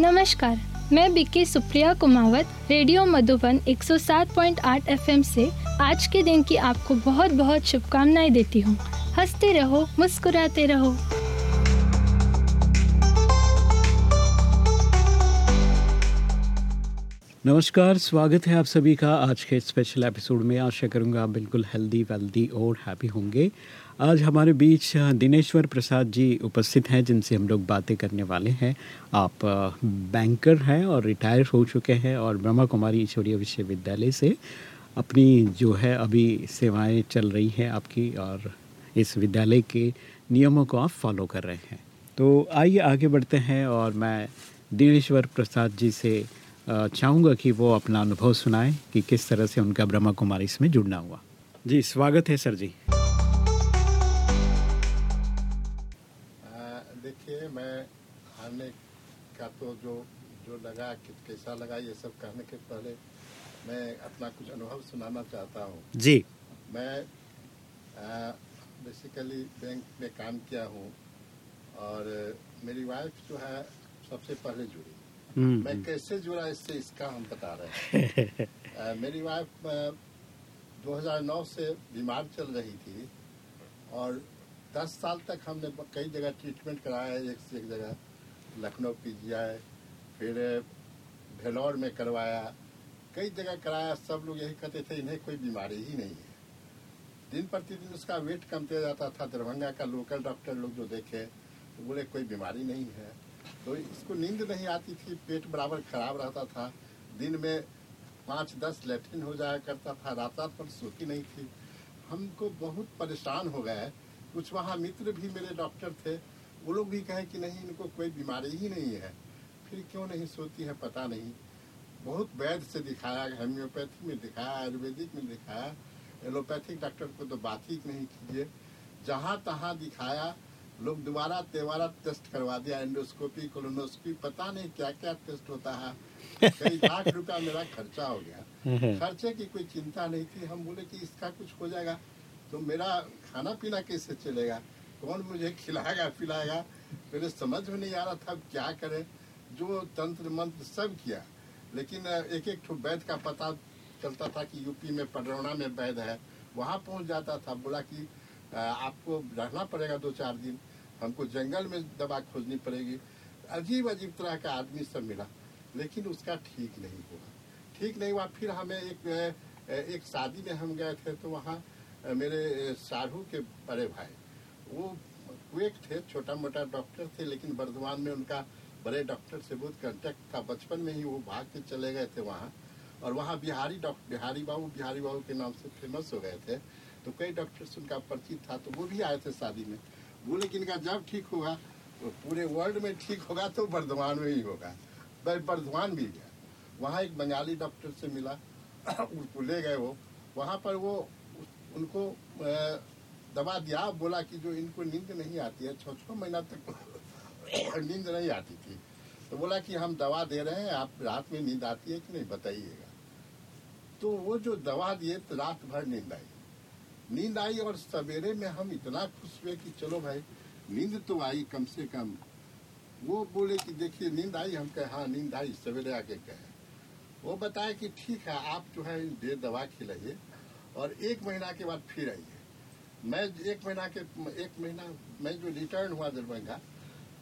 नमस्कार, मैं BK Supriya Kumawat, radio Madhuban 107.8 FM से आज के दिन की आपको बहुत बहुत शुभकामनाएँ देती हूँ। हँसते रहो, मुस्कुराते रहो। नमस्कार, स्वागत है आप सभी का आज के स्पेशल एपिसोड में। आशा करूँगा आप बिल्कुल हेल्दी वेल्दी और हैप्पी होंगे। आज हमारे बीच दिनेश्वर प्रसाद जी उपस्थित हैं, जिनसे हम लोग बातें करने वाले हैं। आप बैंकर हैं और रिटायर हो चुके हैं और ब्रह्मा कुमारी ईश्वरीय विश्वविद्यालय से अपनी जो है अभी सेवाएँ चल रही हैं आपकी और इस विद्यालय के नियमों को आप फॉलो कर रहे हैं। तो आइए आगे बढ़ते हैं और मैं दिनेश्वर प्रसाद जी से चाहूँगा कि वो अपना अनुभव सुनाएँ कि किस तरह से उनका ब्रह्मा कुमारी इसमें जुड़ना हुआ। जी, स्वागत है सर जी। का तो जो जो लगा कि कैसा लगा ये सब कहने के पहले मैं अपना कुछ अनुभव सुनाना चाहता हूँ। जी। मैं बेसिकली बैंक में काम किया हूँ और मेरी वाइफ जो है सबसे पहले जुड़ी। हम्म, मैं हम्म। कैसे जुड़ा इससे इसका हम बता रहे हैं। आ, मेरी वाइफ आ, 2009 से बीमार चल रही थी और 10 साल तक हमने कई जगह ट्रीटमेंट कराया है एक से एक जगह। लखनऊ पी पीजीआई, फिर भेलौर में करवाया। कई जगह कराया, सब लोग यही कहते थे, इन्हें कोई बीमारी ही नहीं है। दिन प्रतिदिन उसका वेट कमते जाता था। दरभंगा का लोकल डॉक्टर लोग जो देखे तो बोले, कोई बीमारी नहीं है। तो इसको नींद नहीं आती थी, पेट बराबर खराब रहता था। दिन में पाँच दस लेटरिन हो जाया करता था रात रात पर सोती नहीं थी। हमको बहुत परेशान हो गए कुछ वहाँ मित्र भी मेरे डॉक्टर थे वो लोग भी कहे कि नहीं इनको कोई बीमारी ही नहीं है। फिर क्यों नहीं सोती है पता नहीं। बहुत वैद्य से दिखाया होम्योपैथी में दिखाया आयुर्वेदिक में दिखाया। एलोपैथिक डॉक्टर को तो बात ही नहीं कीजिए। जहाँ तहाँ दिखाया लोग दोबारा तेवारा टेस्ट करवा दिया एंडोस्कोपी कोलोनोस्कोपी पता नहीं क्या क्या टेस्ट होता है। कई लाख रुपया मेरा खर्चा हो गया। खर्चे की कोई चिंता नहीं थी। हम बोले कि इसका कुछ हो जाएगा। तो मेरा खाना पीना कैसे चलेगा? कौन मुझे खिलाएगा, पिलाएगा? मेरे समझ में नहीं आ रहा था क्या करें। जो तंत्र मंत्र सब किया, लेकिन एक एक ठो वैद्य का पता चलता था कि यूपी में पडरौना में वैद्य है, वहाँ पहुँच जाता था, बोला कि आपको रहना पड़ेगा दो चार दिन, हमको जंगल में दवा खोजनी पड़ेगी। अजीब अजीब तरह का आदमी सब मिला, लेकिन उसका ठीक नहीं हुआ। ठीक नहीं हुआ, फिर हमें एक एक शादी में हम गए थे तो वहाँ मेरे साहू के बड़े भाई वो क्वेक थे छोटा मोटा डॉक्टर थे, लेकिन वर्धमान में उनका बड़े डॉक्टर से बहुत कंटेक्ट था। बचपन में ही वो भाग के चले गए थे वहाँ। और वहाँ बिहारी डॉक्टर बिहारी बाबू बिहारी बाबू के नाम से फ़ेमस हो गए थे। तो कई डॉक्टर्स उनका परिचित था तो वो भी आए थे शादी में। बोले कि इनका जब ठीक होगा तो पूरे वर्ल्ड में ठीक होगा तो वर्धमान में ही होगा। मैं वर्धमान भी गया। वहाँ एक बंगाली डॉक्टर से मिला, उनको ले गए वो। वहाँ पर वो उनको दवा दिया, बोला कि जो इनको नींद नहीं आती है छः छः महीना तक नींद नहीं आती थी। तो बोला कि हम दवा दे रहे हैं, आप रात में नींद आती है कि नहीं, बताइएगा। तो वो जो दवा दिए तो रात भर नींद आई। नींद आई और सवेरे में हम इतना खुश हुए कि चलो भाई, नींद तो आई कम से कम। वो बोले कि देखिए, नींद आई, हम कहे हाँ नींद आई, सवेरे आके कहे। वो बताया कि ठीक है, आप जो है, दे दवा खिलाइए। और एक महीना के बाद फिर आइए। मैं एक महीना के, एक महीना, मैं जो रिटर्न हुआ दरभंगा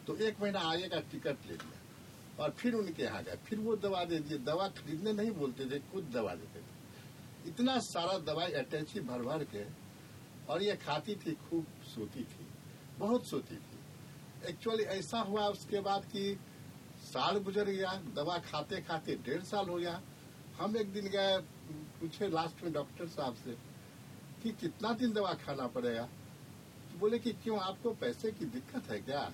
तो एक महीना आगे का टिकट ले लिया। और फिर उनके यहाँ गए फिर वो दवा दे दिए। दवा खरीदने नहीं बोलते थे खुद दवा देते थे। इतना सारा दवाई अटैची भर भर के, और ये खाती थी, खूब सोती थी। बहुत सोती थी। एक्चुअली ऐसा हुआ उसके बाद कि साल गुजर गया, दवा खाते खाते डेढ़ साल हो गया। हम एक दिन गए, पूछे लास्ट में डॉक्टर साहब से कि कितना दिन दवा खाना पड़ेगा? तो बोले कि क्यों आपको पैसे की दिक्कत है क्या?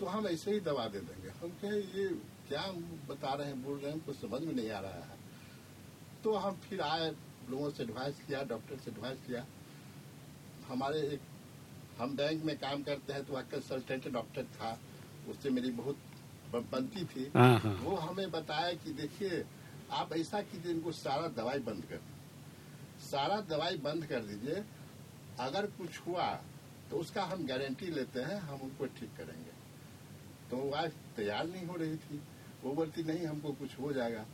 तो हम ऐसे ही दवा दे देंगे। हम कहे ये क्या बता रहे हैं बोल रहे हैं हमको समझ में नहीं आ रहा है। तो हम फिर आए लोगों से एडवाइस किया डॉक्टर से एडवाइस किया। हमारे एक हम बैंक में काम करते हैं तो वहाँ कंसल्टेंट डॉक्टर था। उससे मेरी बहुत बनती थी। हाँ, हाँ। वो हमें बताया कि देखिए आप ऐसा कीजिए इनको सारा दवाई बंद कर सारा दवाई बंद कर दीजिए। अगर कुछ हुआ तो उसका हम गारंटी लेते हैं, हम उनको ठीक करेंगे। तो वाइफ तैयार नहीं हो रही थी। वो बोलती, नहीं, हमको कुछ हो जाएगा।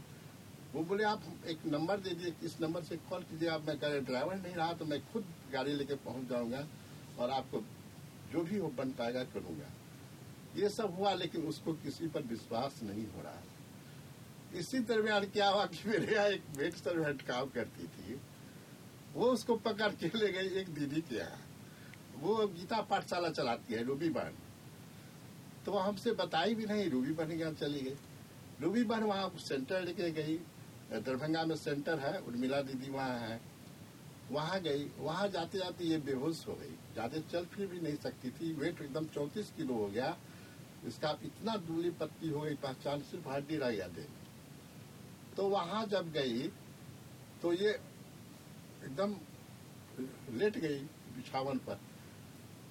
वो बोले, आप एक नंबर दे दिए, इस नंबर से कॉल कीजिए। आप, मैं कह ड्राइवर नहीं रहा तो मैं खुद गाड़ी लेके पहुँच जाऊँगा और आपको जो भी हो बन पाएगा करूँगा। ये सब हुआ, लेकिन उसको किसी पर विश्वास नहीं हो रहा। इसी दरमियान क्या हुआ कि मेरे यहाँ एक वेट सर्वेंट काम करती थी। वो उसको पकड़ के ले गई एक दीदी के यहाँ। वो गीता पाठशाला चलाती है, रूबी बहन तो वो हमसे बताई भी नहीं, रूबी बहन के यहाँ चली गई। रूबी बहन वहाँ सेंटर लेके गई, दरभंगा में सेंटर है, उर्मिला दीदी वहाँ है। वहाँ गई, वहाँ जाते जाते ये बेहोश हो गई। ज़्यादा चल फिर भी नहीं सकती थी, वेट एकदम चौंतीस किलो हो गया। इसका इतना दूली पत्ती हो गई, पहचान सिर्फ़ हड्डी रह गया दे तो वहाँ जब गई तो ये एकदम लेट गई बिछावन पर।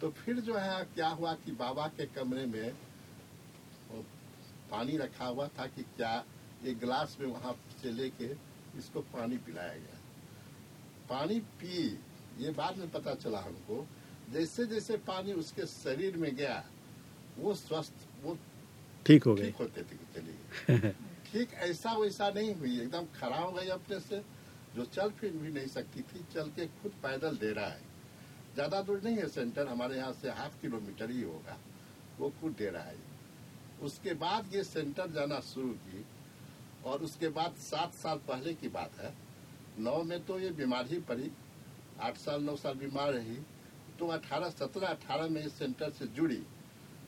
तो फिर जो है क्या हुआ कि बाबा के कमरे में पानी रखा हुआ था कि क्या एक गिलास में वहाँ से लेके इसको पानी पिलाया गया। पानी पी ये बाद में पता चला हमको जैसे जैसे पानी उसके शरीर में गया वो स्वस्थ वो ठीक हो गए ठीक होते थे चलिए ठीक ऐसा वैसा नहीं हुई एकदम खड़ा हो गई अपने से। जो चल फिर भी नहीं सकती थी, चल के खुद पैदल दे रहा है। ज़्यादा दूर नहीं है सेंटर, हमारे यहाँ से हाफ़ किलोमीटर ही होगा। वो खुद दे रहा है। उसके बाद ये सेंटर जाना शुरू की, और उसके बाद सात साल पहले की बात है। नौ में तो ये बीमार ही पड़ी, आठ साल, नौ साल बीमार रही। तो अठारह, सत्रह, अठारह में इस सेंटर से जुड़ी।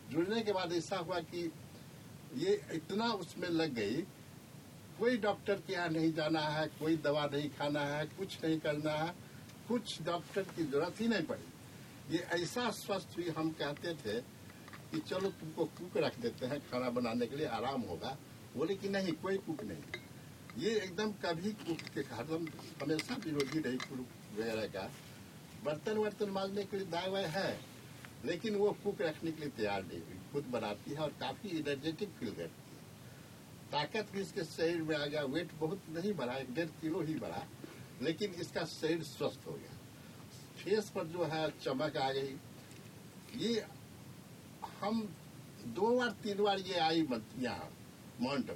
जुड़ने के बाद ऐसा हुआ कि ये इतना उसमें लग गई कोई डॉक्टर के यहाँ नहीं जाना है, कोई दवा नहीं खाना है, कुछ नहीं करना है, कुछ डॉक्टर की ज़रूरत ही नहीं पड़ी। ये ऐसा स्वस्थ हुई हम कहते थे कि चलो तुमको कुक रख देते हैं, खाना बनाने के लिए आराम होगा। बोले कि नहीं, कोई कुक नहीं। ये एकदम कभी कुक के हरदम हमेशा विरोधी रही कुक वगैरह का बर्तन वर्तन मांजने के लिए दाए है, लेकिन वो कुक रखने के लिए तैयार नहीं हुई। खुद बनाती है और काफ़ी एनर्जेटिक फील करती है। ताकत भी इसके शरीर में आ गया वेट बहुत नहीं बढ़ा, एक डेढ़ किलो ही बढ़ा, लेकिन इसका शरीर स्वस्थ हो गया। फेस पर जो है, चमक आ गई। ये हम दो बार, तीन बार ये आई यहाँ माउंट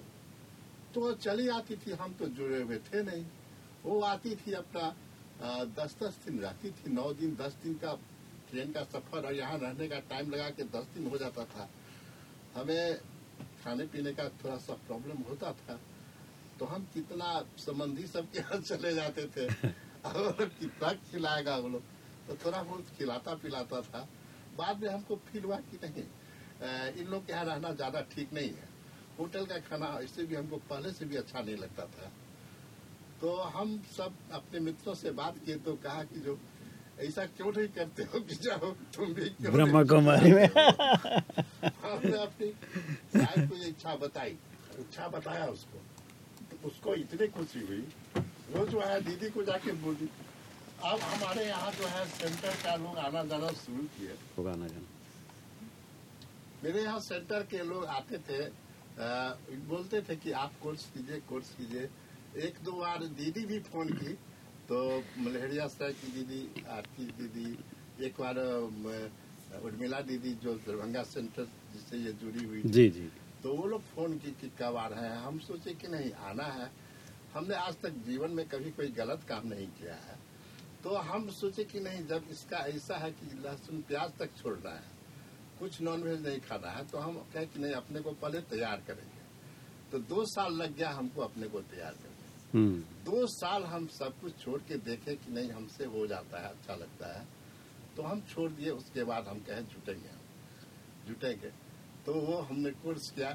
तो चली आती थी, हम तो जुड़े हुए थे नहीं। वो आती थी अपना दस दस दिन रहती थी, नौ दिन, दस दिन का ट्रेन का सफ़र, और यहाँ रहने का टाइम लगा के दस दिन हो जाता था। हमें खाने पीने का थोड़ा सा प्रॉब्लम होता था तो हम कितना संबंधी सबके यहाँ चले जाते थे। और कितना खिलाएगा वो लोग? तो थोड़ा बहुत खिलाता पिलाता था। बाद में हमको फील हुआ कि नहीं इन लोग के यहाँ रहना ज़्यादा ठीक नहीं है। होटल का खाना इससे भी हमको पहले से भी अच्छा नहीं लगता था। तो हम सब अपने मित्रों से बात किए तो कहा कि जो ऐसा क्यों नहीं करते हो कि जाओ तुम भी ब्रह्मा कुमारी में? हमने अपनी को ये इच्छा बताई। इच्छा बताया उसको। तो उसको इतनी खुशी हुई। वो जो है दीदी को जाके बोली अब हमारे यहाँ जो है सेंटर का लोग आना जाना शुरू किए। आना जाना। मेरे यहाँ सेंटर के लोग आते थे। आ, बोलते थे कि आप कोर्स कीजिए कोर्स कीजिए। एक दो बार दीदी भी फ़ोन की। तो सर की दीदी आरती दीदी एक बार उर्मिला दीदी जो दरभंगा सेंटर जिससे ये जुड़ी हुई जी जी। तो वो लोग फ़ोन की कि कब आ रहे हैं। हम सोचे कि नहीं आना है। हमने आज तक जीवन में कभी कोई गलत काम नहीं किया है। तो हम सोचे कि नहीं जब इसका ऐसा है कि लहसुन प्याज तक छोड़ना है कुछ नॉनवेज नहीं खाना है तो हम कहे कि नहीं अपने को पहले तैयार करेंगे। तो दो साल लग गया हमको अपने को तैयार करने। दो साल हम सब कुछ छोड़ के देखे कि नहीं हमसे हो जाता है अच्छा लगता है। तो हम छोड़ दिए उसके बाद हम कहे जुटेंगे हम। जुटेंगे। तो वो हमने कोर्स किया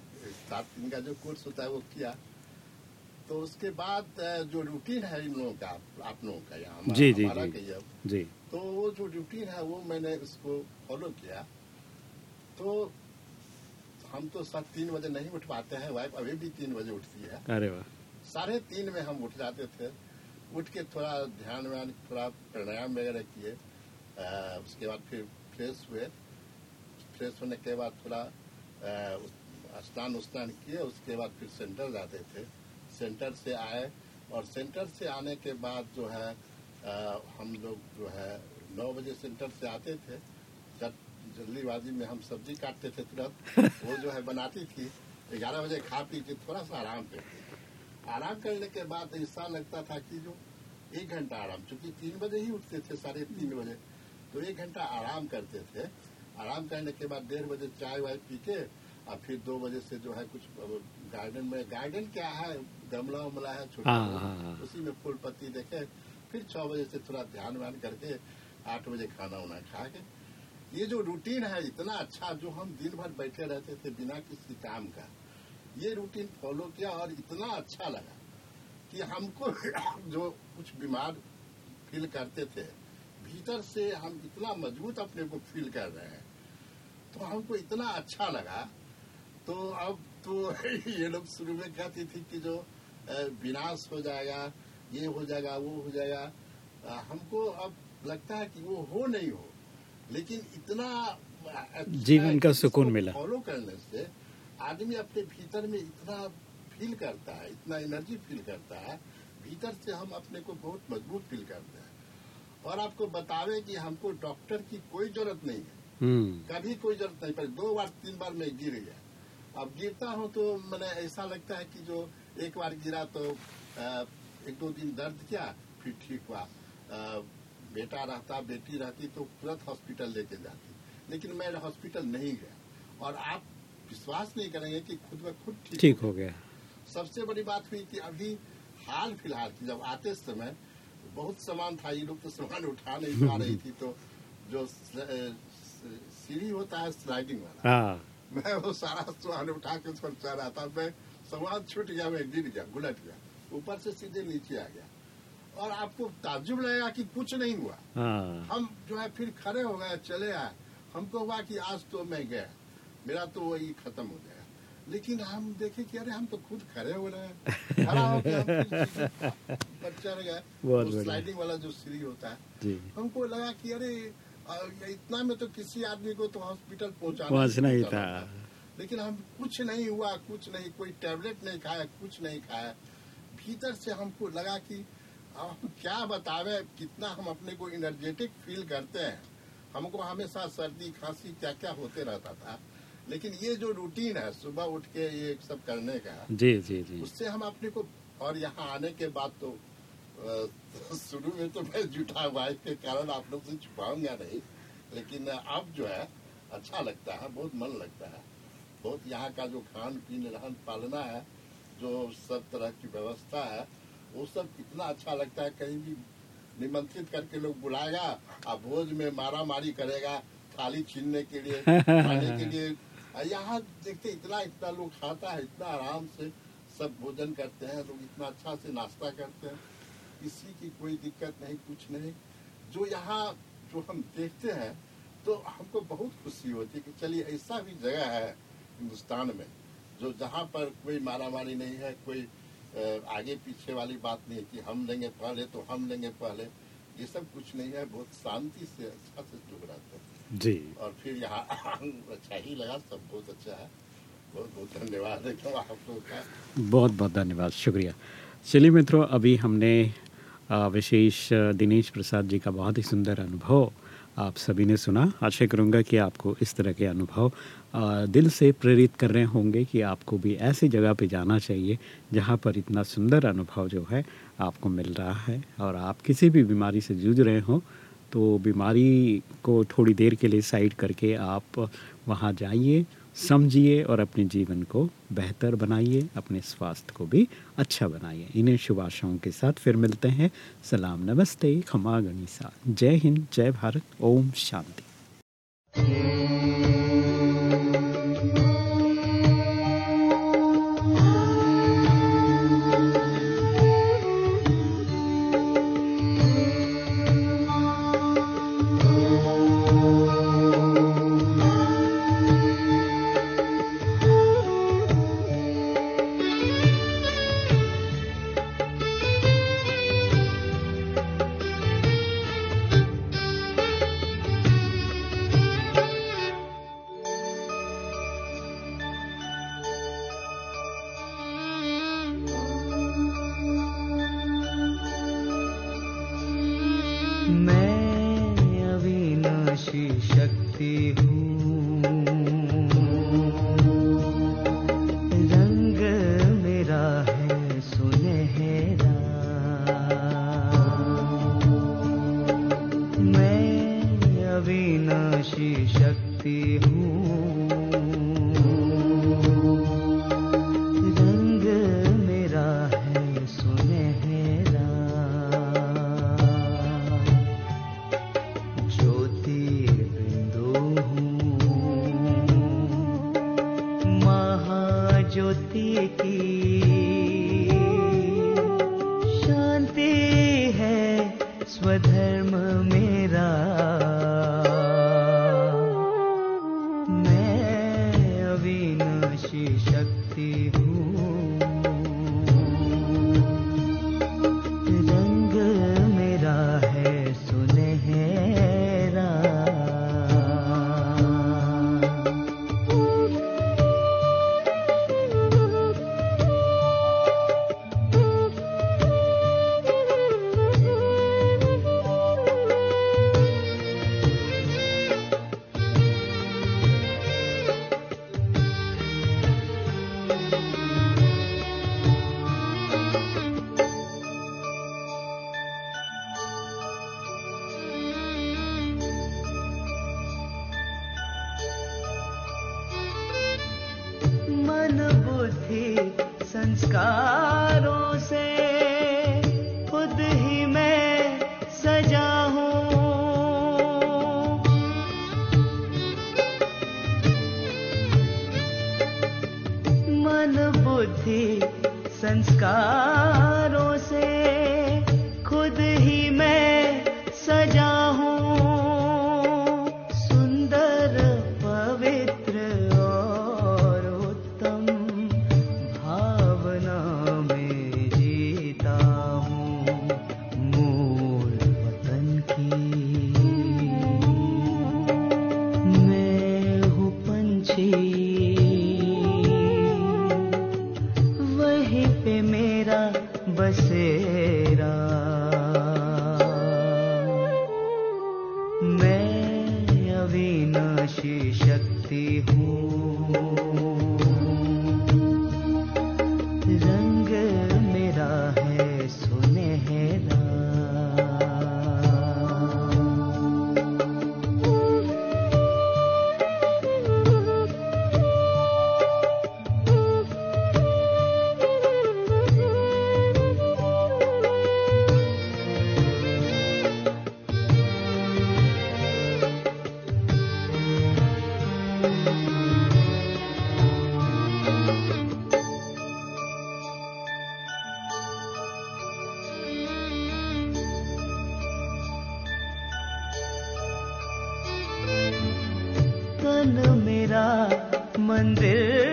सात दिन का जो कोर्स होता है वो किया। तो उसके बाद जो रूटीन है इन लोगों का आप लोगों का यहाँ जी जी जी, जी। तो वो जो रूटीन है वो मैंने उसको फॉलो किया। तो हम तो सब तीन बजे नहीं उठ पाते हैं वाइफ अभी भी तीन बजे उठती है। अरे वाह। साढ़े तीन में हम उठ जाते थे उठ के थोड़ा ध्यान व्यान थोड़ा प्राणायाम वगैरह किए उसके बाद फिर फ्रेश हुए। फ्रेश होने के बाद थोड़ा स्नान उस्नान किए उसके बाद फिर सेंटर जाते थे। सेंटर से आए और सेंटर से आने के बाद जो है आ, हम लोग जो है नौ बजे सेंटर से आते थे। जब जल्दीबाजी में हम सब्ज़ी काटते थे तुरंत वो जो है बनाती थी ग्यारह बजे खा पी के थोड़ा सा आराम करते थे। आराम करने के बाद ऐसा लगता था कि जो एक घंटा आराम चूँकि तीन बजे ही उठते थे साढ़े तीन बजे तो एक घंटा आराम करते थे। आराम करने के बाद डेढ़ बजे चाय वाय पी के और फिर दो बजे से जो है कुछ गार्डन में गार्डन क्या है? गमला उमला है छोटा हाँ, हाँ, हाँ। उसी में फूल पत्ती देखे फिर छह बजे से थोड़ा ध्यान व्यान करके आठ बजे खाना उना खा के। ये जो रूटीन है इतना अच्छा जो हम दिन भर बैठे रहते थे बिना किसी काम का। ये रूटीन फॉलो किया और इतना अच्छा लगा कि हमको जो कुछ बीमार फील करते थे भीतर से हम इतना मज़बूत अपने को फील कर रहे हैं तो हमको इतना अच्छा लगा तो अब तो ये लोग शुरू में कहती थी कि जो विनाश हो जाएगा ये हो जाएगा वो हो जाएगा हमको अब लगता है कि वो हो नहीं हो लेकिन इतना अच्छा जीवन का सुकून मिला। फॉलो करने से आदमी अपने भीतर में इतना फील करता है इतना एनर्जी फील करता है भीतर से हम अपने को बहुत मज़बूत फील करते हैं। और आपको बतावे कि हमको डॉक्टर की कोई ज़रूरत नहीं है। हम्म। कभी कोई ज़रूरत नहीं पड़ी दो बार तीन बार मैं गिर गया। अब गिरता हूँ तो मैंने ऐसा लगता है कि जो एक बार गिरा तो एक दो दिन दर्द किया फिर ठीक हुआ। बेटा रहता बेटी रहती तो तुरंत हॉस्पिटल लेके जाती। लेकिन मैं हॉस्पिटल नहीं गया। और आप विश्वास नहीं करेंगे कि खुद ब खुद ठीक, ठीक हो गया। सबसे बड़ी बात हुई कि अभी हाल फ़िलहाल की जब आते समय बहुत सामान था ये लोग तो सामान उठा नहीं पा रही थी तो जो सीढ़ी होता है स्लाइडिंग वाला हाँ। मैं वो सारा सामान उठा के उसको चल रहा था मैं सामान छूट गया मैं गिर गया गुलट गया ऊपर से सीधे नीचे आ गया। और आपको ताजुब लगेगा कि कुछ नहीं हुआ। हाँ। हम जो है फिर खड़े हो गए चले आए। हमको हुआ कि आज तो मैं गया। मेरा तो वही खत्म हो गया। लेकिन हम देखे कि अरे हम तो खुद खड़े हो रहे हैं। खड़ा वो बढ़िया। स्लाइडिंग वाला जो सीढ़ी होता है। हमको लगा कि अरे इतना में तो किसी आदमी को तो हॉस्पिटल पहुंचाना ही था। लेकिन हम कुछ नहीं हुआ कुछ नहीं कोई टैबलेट नहीं खाया कुछ नहीं खाया। भीतर से हमको लगा कि हम क्या बतावे कितना हम अपने को एनर्जेटिक फील करते हैं। हमको हमेशा सर्दी खांसी क्या क्या होते रहता था। लेकिन ये जो रूटीन है सुबह उठ के ये सब करने का जी जी जी। उससे हम अपने को और यहाँ आने के बाद तो अ, शुरू में तो मैं जुटा वाइफ के कारण आप लोग से छुपाऊँगा नहीं लेकिन अब जो है अच्छा लगता है बहुत मन लगता है। बहुत यहाँ का जो खान पीन रहन पालना है जो सब तरह की व्यवस्था है वो सब कितना अच्छा लगता है। कहीं भी निमंत्रित करके लोग बुलाएगा और भोज में मारा मारी करेगा थाली छीनने के लिए खाने के लिए यहाँ देखते इतना इतना लोग खाता है, इतना आराम से सब भोजन करते हैं, लोग इतना अच्छा से नाश्ता करते हैं। किसी की कोई दिक्कत नहीं, कुछ नहीं। जो यहाँ, जो हम देखते हैं तो हमको बहुत खुशी होती है कि चलिए, ऐसा भी जगह है हिंदुस्तान में, जो जहाँ पर कोई मारा मारी नहीं है, कोई आगे पीछे वाली बात नहीं है कि हम लेंगे पहले तो हम लेंगे पहले। ये सब कुछ नहीं है, बहुत शांति से अच्छा से जुड़ रहते हैं। जी। और फिर यहाँ अच्छा ही लगा सब बहुत अच्छा है। बहुत बहुत धन्यवाद एकदम आप लोग का। बहुत बहुत धन्यवाद शुक्रिया। चलिए मित्रों अभी हमने विशेष दिनेश प्रसाद जी का बहुत ही सुंदर अनुभव आप सभी ने सुना। आशा करूँगा कि आपको इस तरह के अनुभव दिल से प्रेरित कर रहे होंगे कि आपको भी ऐसी जगह पे जाना चाहिए जहाँ पर इतना सुंदर अनुभव जो है आपको मिल रहा है और आप किसी भी बीमारी से जूझ रहे हो तो बीमारी को थोड़ी देर के लिए साइड करके आप वहाँ जाइए, समझिए और अपने जीवन को बेहतर बनाइए, अपने स्वास्थ्य को भी अच्छा बनाइए। इन्हें शुभ आशाओं के साथ फिर मिलते हैं। सलाम, नमस्ते, खमा गणिसा जय हिंद, जय भारत, ओम शांति। शक्ति sky. तन मेरा मंदिर